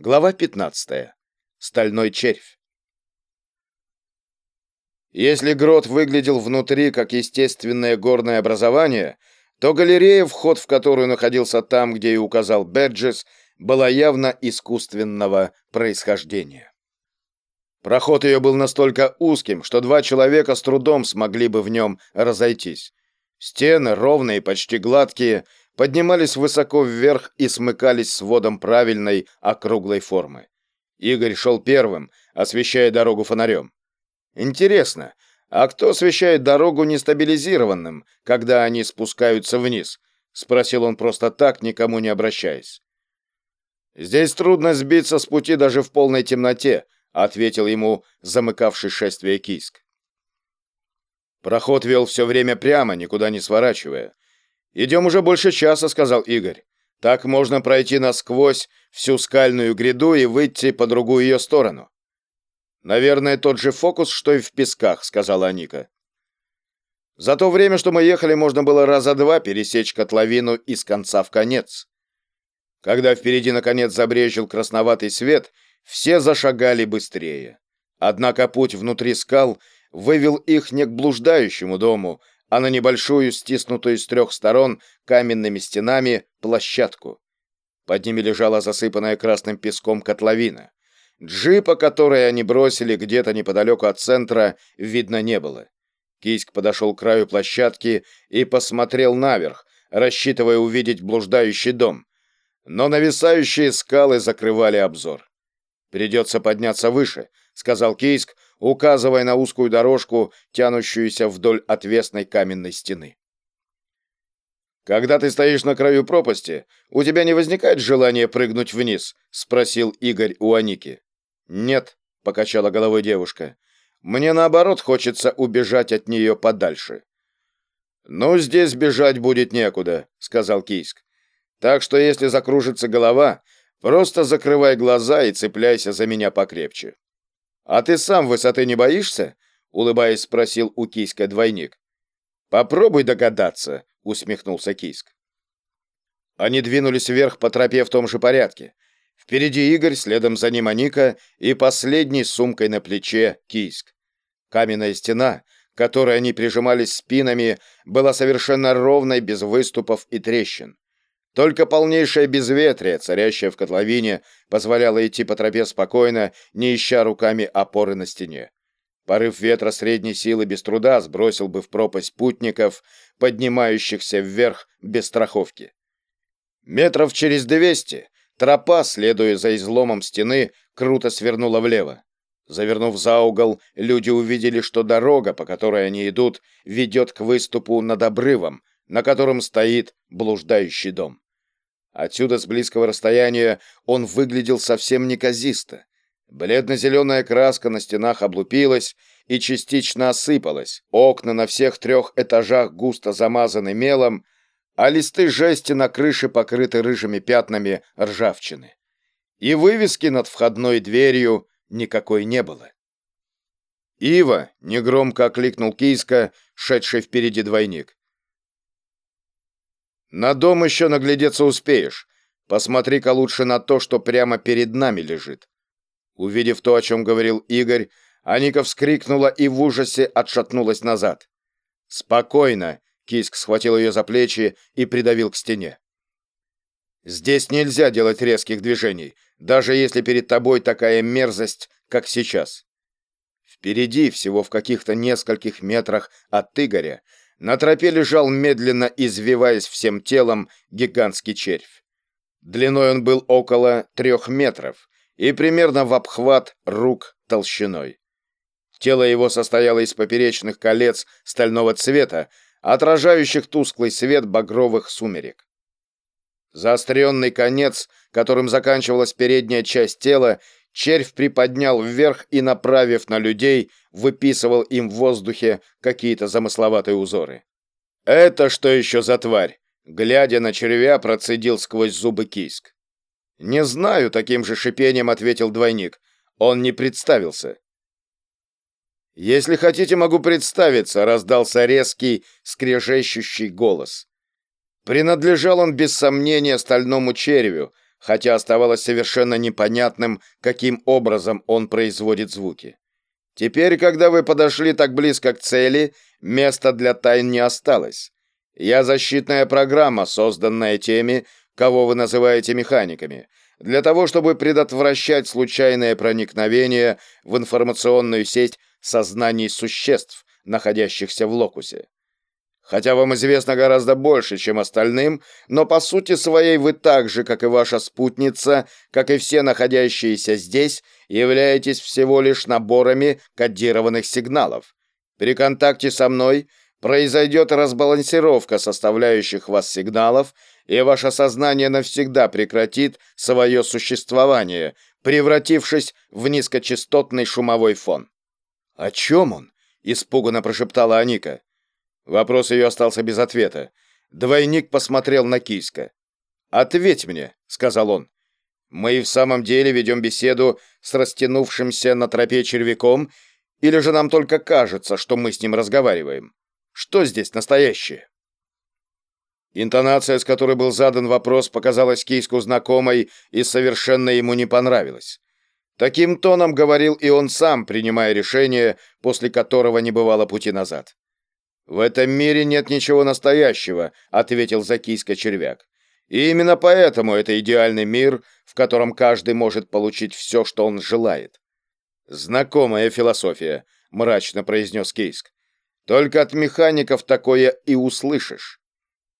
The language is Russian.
Глава 15. Стальной червь. Если грот выглядел внутри как естественное горное образование, то галерея, вход в которую находился там, где и указал Беджес, была явно искусственного происхождения. Проход ее был настолько узким, что два человека с трудом смогли бы в нем разойтись. Стены, ровные, почти гладкие, поднимались высоко вверх и смыкались с водом правильной округлой формы. Игорь шел первым, освещая дорогу фонарем. Интересно, а кто освещает дорогу нестабилизированным, когда они спускаются вниз? Спросил он просто так, никому не обращаясь. Здесь трудно сбиться с пути даже в полной темноте, ответил ему замыкавший шествие Кийск. Проход вел все время прямо, никуда не сворачивая. «Идем уже больше часа», — сказал Игорь. «Так можно пройти насквозь всю скальную гряду и выйти по другую ее сторону». «Наверное, тот же фокус, что и в песках», — сказала Аника. За то время, что мы ехали, можно было раза два пересечь котловину из конца в конец. Когда впереди наконец забрежил красноватый свет, все зашагали быстрее. Однако путь внутри скал вывел их не к блуждающему дому, а на небольшую, стиснутую с трех сторон каменными стенами, площадку. Под ними лежала засыпанная красным песком котловина. Джипа, который они бросили где-то неподалеку от центра, видно не было. Киськ подошел к краю площадки и посмотрел наверх, рассчитывая увидеть блуждающий дом. Но нависающие скалы закрывали обзор. «Придется подняться выше», — сказал Кейск, указывая на узкую дорожку, тянущуюся вдоль отвесной каменной стены. «Когда ты стоишь на краю пропасти, у тебя не возникает желания прыгнуть вниз?» — спросил Игорь у Аники. «Нет», — покачала головой девушка. «Мне, наоборот, хочется убежать от нее подальше». «Ну, здесь бежать будет некуда», — сказал Кийск. «Так что, если закружится голова, просто закрывай глаза и цепляйся за меня покрепче». «А ты сам высоты не боишься?» — улыбаясь, спросил у Кийска двойник. «Попробуй догадаться», — усмехнулся Кийск. Они двинулись вверх по тропе в том же порядке. Впереди Игорь, следом за ним Аника и последний с сумкой на плече Кийск. Каменная стена, к которой они прижимались спинами, была совершенно ровной, без выступов и трещин. Только полнейшее безветрие, царящее в котловине, позволяло идти по тропе спокойно, не ища руками опоры на стене. Порыв ветра средней силы без труда сбросил бы в пропасть путников, поднимающихся вверх без страховки. Метров через двести тропа, следуя за изломом стены, круто свернула влево. Завернув за угол, люди увидели, что дорога, по которой они идут, ведет к выступу над обрывом, на котором стоит блуждающий дом. Отсюда, с близкого расстояния, он выглядел совсем неказисто. Бледно-зеленая краска на стенах облупилась и частично осыпалась, окна на всех трех этажах густо замазаны мелом, а листы жести на крыше покрыты рыжими пятнами ржавчины. И вывески над входной дверью никакой не было. «Ива!» — негромко окликнул Кийска, шедший впереди двойник. На дом еще наглядеться успеешь. Посмотри-ка лучше на то, что прямо перед нами лежит. Увидев то, о чем говорил Игорь, Аника вскрикнула и в ужасе отшатнулась назад. «Спокойно!» — Киск схватил ее за плечи и придавил к стене. «Здесь нельзя делать резких движений, даже если перед тобой такая мерзость, как сейчас». Впереди, всего в каких-то нескольких метрах от Игоря, на тропе лежал, медленно извиваясь всем телом, гигантский червь. Длиной он был около трех метров и примерно в обхват рук толщиной. Тело его состояло из поперечных колец стального цвета, отражающих тусклый свет багровых сумерек. Заостренный конец, которым заканчивалась передняя часть тела, червь приподнял вверх и, направив на людей, выписывал им в воздухе какие-то замысловатые узоры. «Это что еще за тварь?» Глядя на червя, процедил сквозь зубы киск. «Не знаю», — таким же шипением ответил двойник. Он не представился. «Если хотите, могу представиться», — раздался резкий, скрежещущий голос. Принадлежал он без сомнения стальному червю, хотя оставалось совершенно непонятным, каким образом он производит звуки. Теперь, когда вы подошли так близко к цели, места для тайн не осталось. Я защитная программа, созданная теми, кого вы называете механиками, для того, чтобы предотвращать случайное проникновение в информационную сеть сознаний существ, находящихся в локусе. Хотя вам известно гораздо больше, чем остальным, но по сути своей вы так же, как и ваша спутница, как и все находящиеся здесь, являетесь всего лишь наборами кодированных сигналов. При контакте со мной произойдет разбалансировка составляющих вас сигналов, и ваше сознание навсегда прекратит свое существование, превратившись в низкочастотный шумовой фон. «О чем он?» — испуганно прошептала Аника. Вопрос ее остался без ответа. Двойник посмотрел на Кийска. «Ответь мне», — сказал он. «Мы в самом деле ведем беседу с растянувшимся на тропе червяком, или же нам только кажется, что мы с ним разговариваем? Что здесь настоящее?» Интонация, с которой был задан вопрос, показалась Кийску знакомой и совершенно ему не понравилась. Таким тоном говорил и он сам, принимая решение, после которого не бывало пути назад. «В этом мире нет ничего настоящего», — ответил Закийска червяк. «И именно поэтому это идеальный мир, в котором каждый может получить все, что он желает». «Знакомая философия», — мрачно произнес Кейск. «Только от механиков такое и услышишь».